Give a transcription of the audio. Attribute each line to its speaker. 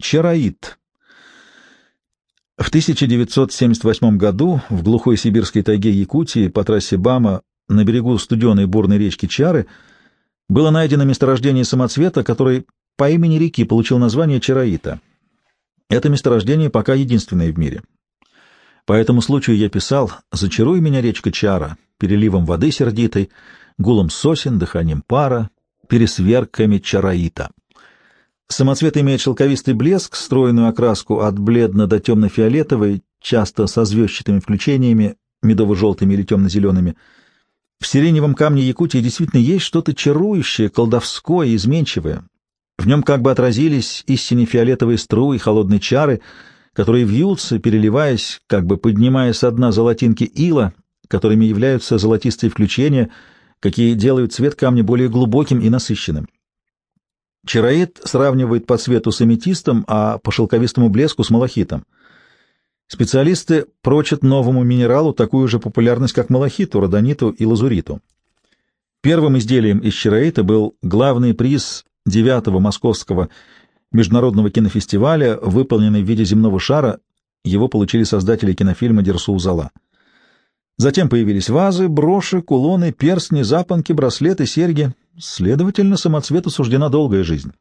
Speaker 1: Чароид. В 1978 году в глухой сибирской тайге Якутии по трассе Бама на берегу студеной бурной речки Чары было найдено месторождение самоцвета, который по имени реки получил название Чароита. Это месторождение пока единственное в мире. По этому случаю я писал «Зачаруй меня, речка Чара, переливом воды сердитой, гулом сосен, дыханием пара, пересверками Чароита». Самоцвет имеет шелковистый блеск, стройную окраску от бледно до темно-фиолетовой, часто со звездчатыми включениями, медово-желтыми или темно-зелеными. В сиреневом камне Якутии действительно есть что-то чарующее, колдовское, изменчивое. В нем как бы отразились истине фиолетовые струи, холодные чары, которые вьются, переливаясь, как бы поднимая со дна золотинки ила, которыми являются золотистые включения, какие делают цвет камня более глубоким и насыщенным. Чароид сравнивает по цвету с аметистом, а по шелковистому блеску с малахитом. Специалисты прочат новому минералу такую же популярность, как малахиту, родониту и лазуриту. Первым изделием из чароита был главный приз девятого московского международного кинофестиваля, выполненный в виде земного шара. Его получили создатели кинофильма «Дерсу Зала». Затем появились вазы, броши, кулоны, перстни, запонки, браслеты, серьги — Следовательно, самоцвету суждена долгая жизнь.